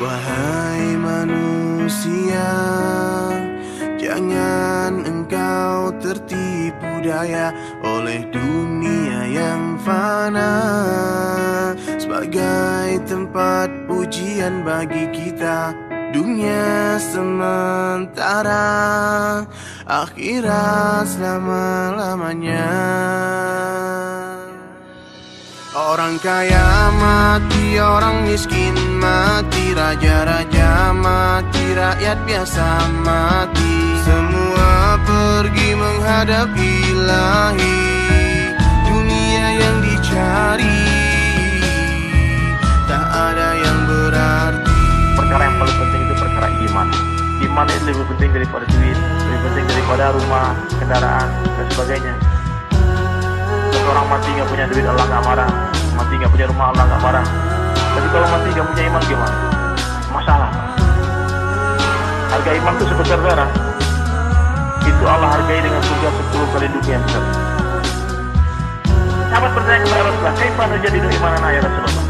Wahai manusia, jangan engkau tertipu daya oleh dunia yang fana sebagai tempat pujian bagi kita. Dunia sementara Akhirat selama-lamanya. Orang kaya mati, orang miskin mati Raja-raja mati, rakyat biasa mati. Semua pergi menghadap ilahi iman itu lebih penting daripada duit lebih penting daripada rumah kendaraan dan sebagainya. Seseorang mati nggak punya duit Allah nggak marah. Mati nggak punya rumah Allah nggak marah. Tapi kalau mati nggak punya iman gimana? Masalah. Harga iman itu sebesar darah. Itu Allah hargai dengan surga 10 kali dunia yang besar sahabat bertanya kepada Rasulullah kaifan jadi imanan ya Rasulullah?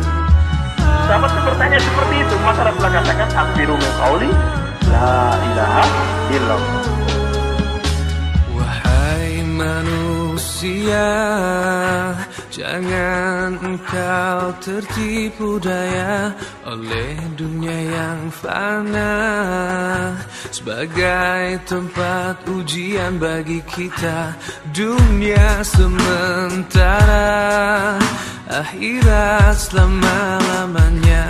Sahabat bertanya seperti itu. Maka Rasulullah katakan akhiru min qawli Wahai manusia Jangan engkau tertipu daya Oleh dunia yang fana. Sebagai tempat ujian bagi kita Dunia sementara. Akhirat selama-lamanya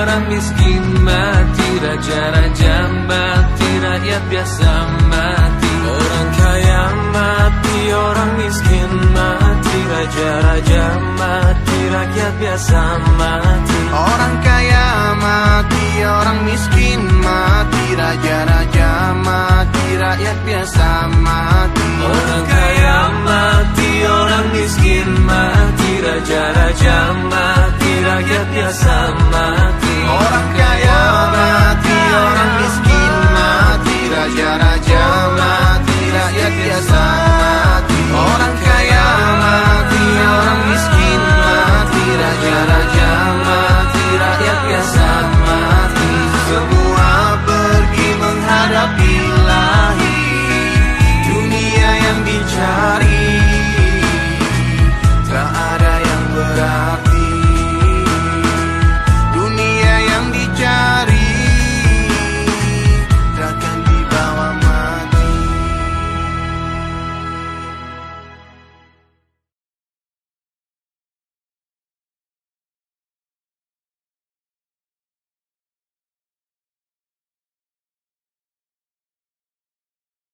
orang miskin mati Raja-raja mati Rakyat biasa mati. Orang kaya mati Orang miskin mati Raja-raja mati Rakyat biasa mati. Orang kaya mati Orang miskin mati Raja-raja mati Rakyat biasa mati. Orang kaya mati Orang miskin mati Raja-raja mati rakyat biasa mati.